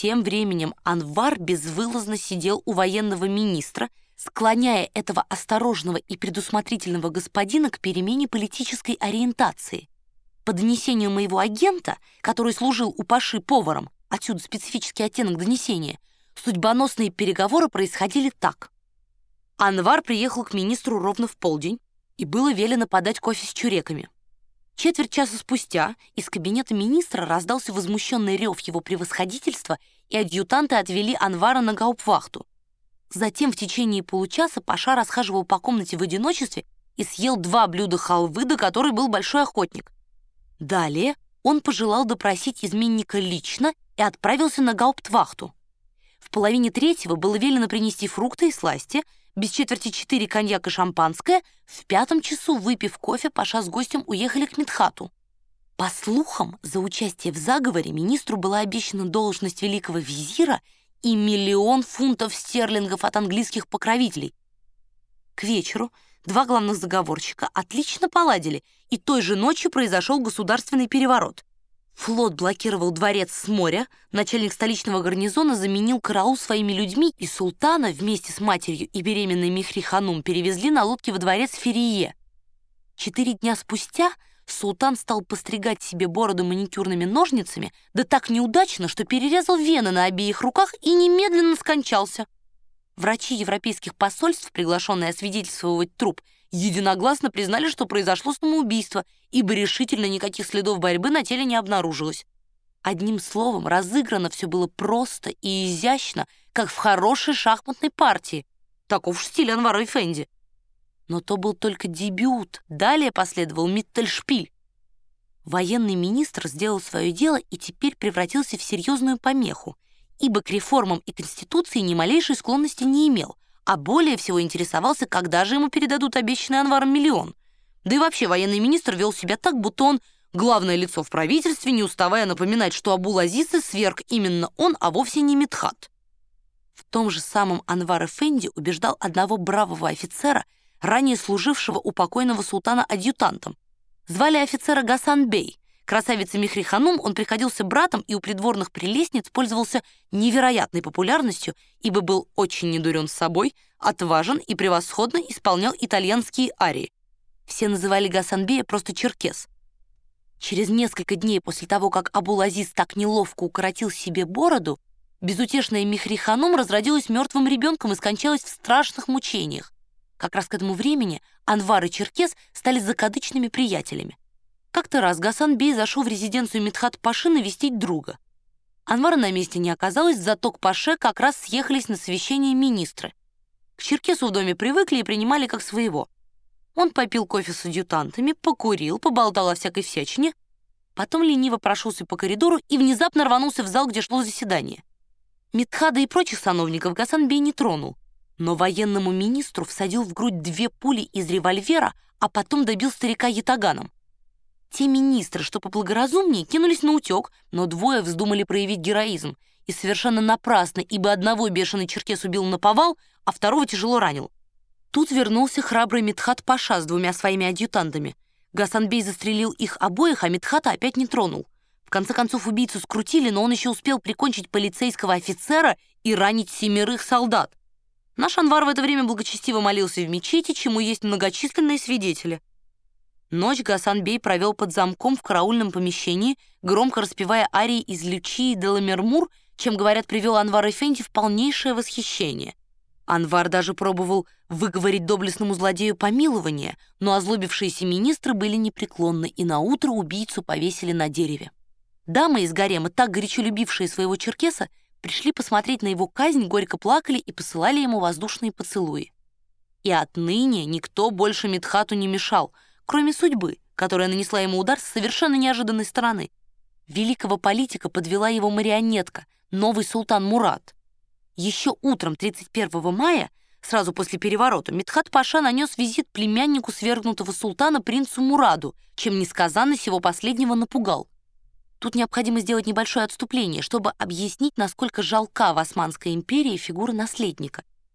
Тем временем Анвар безвылазно сидел у военного министра, склоняя этого осторожного и предусмотрительного господина к перемене политической ориентации. По донесению моего агента, который служил у Паши поваром, отсюда специфический оттенок донесения, судьбоносные переговоры происходили так. Анвар приехал к министру ровно в полдень, и было велено подать кофе с чуреками. Четверть часа спустя из кабинета министра раздался возмущенный рев его превосходительства, и адъютанты отвели Анвара на гауптвахту. Затем в течение получаса Паша расхаживал по комнате в одиночестве и съел два блюда халвы, до которой был большой охотник. Далее он пожелал допросить изменника лично и отправился на гауптвахту. В половине третьего было велено принести фрукты и сласти, без четверти четыре коньяк и шампанское, в пятом часу, выпив кофе, Паша с гостем уехали к Медхату. По слухам, за участие в заговоре министру была обещана должность великого визира и миллион фунтов стерлингов от английских покровителей. К вечеру два главных заговорщика отлично поладили, и той же ночью произошел государственный переворот. Флот блокировал дворец с моря, начальник столичного гарнизона заменил караул своими людьми, и султана вместе с матерью и беременной Михри Ханум перевезли на лодке во дворец Ферие. Четыре дня спустя султан стал постригать себе бороду маникюрными ножницами, да так неудачно, что перерезал вены на обеих руках и немедленно скончался. Врачи европейских посольств, приглашенные освидетельствовать труп, единогласно признали, что произошло самоубийство, ибо решительно никаких следов борьбы на теле не обнаружилось. Одним словом, разыграно все было просто и изящно, как в хорошей шахматной партии. Таков стиль Анвара Фенди. Но то был только дебют. Далее последовал Миттельшпиль. Военный министр сделал свое дело и теперь превратился в серьезную помеху, ибо к реформам и Конституции ни малейшей склонности не имел — а более всего интересовался, когда же ему передадут обещанный Анваром миллион. Да и вообще военный министр вел себя так, будто он главное лицо в правительстве, не уставая напоминать, что Абул-Азиз сверг именно он, а вовсе не Мидхат. В том же самом Анвар Эфенди убеждал одного бравого офицера, ранее служившего у покойного султана адъютантом. Звали офицера Гасан Бей, Красавице Михри Ханум он приходился братом и у придворных прелестниц пользовался невероятной популярностью, ибо был очень недурен с собой, отважен и превосходно исполнял итальянские арии. Все называли Гасанбея просто черкес. Через несколько дней после того, как Абул-Азиз так неловко укоротил себе бороду, безутешная Михри Ханум разродилась мертвым ребенком и скончалась в страшных мучениях. Как раз к этому времени Анвар и Черкес стали закадычными приятелями. Как-то раз Гасан Бей зашел в резиденцию Митхат Паши навестить друга. Анвара на месте не оказалось, зато к Паше как раз съехались на совещание министры. К Черкесу в доме привыкли и принимали как своего. Он попил кофе с адъютантами, покурил, поболтал о всякой всячине, потом лениво прошелся по коридору и внезапно рванулся в зал, где шло заседание. Митхада и прочих сановников Гасан Бей не тронул, но военному министру всадил в грудь две пули из револьвера, а потом добил старика ятаганом. Те министры, что поблагоразумнее, кинулись на утек, но двое вздумали проявить героизм. И совершенно напрасно, ибо одного бешеный черкес убил на повал, а второго тяжело ранил. Тут вернулся храбрый Митхат Паша с двумя своими адъютантами. Гасанбей застрелил их обоих, а Митхата опять не тронул. В конце концов убийцу скрутили, но он еще успел прикончить полицейского офицера и ранить семерых солдат. Наш Анвар в это время благочестиво молился в мечети, чему есть многочисленные свидетели. Ночь Гасан-бей провел под замком в караульном помещении, громко распевая арии из Лючи и Деламермур, чем, говорят, привел Анвар Эфенди в полнейшее восхищение. Анвар даже пробовал выговорить доблестному злодею помилование, но озлобившиеся министры были непреклонны, и наутро убийцу повесили на дереве. Дамы из гарема, так горячо любившие своего черкеса, пришли посмотреть на его казнь, горько плакали и посылали ему воздушные поцелуи. И отныне никто больше Мидхату не мешал — кроме судьбы, которая нанесла ему удар с совершенно неожиданной стороны. Великого политика подвела его марионетка, новый султан Мурат. Еще утром 31 мая, сразу после переворота, Митхат Паша нанес визит племяннику свергнутого султана принцу Мураду, чем несказанно сего последнего напугал. Тут необходимо сделать небольшое отступление, чтобы объяснить, насколько жалка в Османской империи фигура наследника —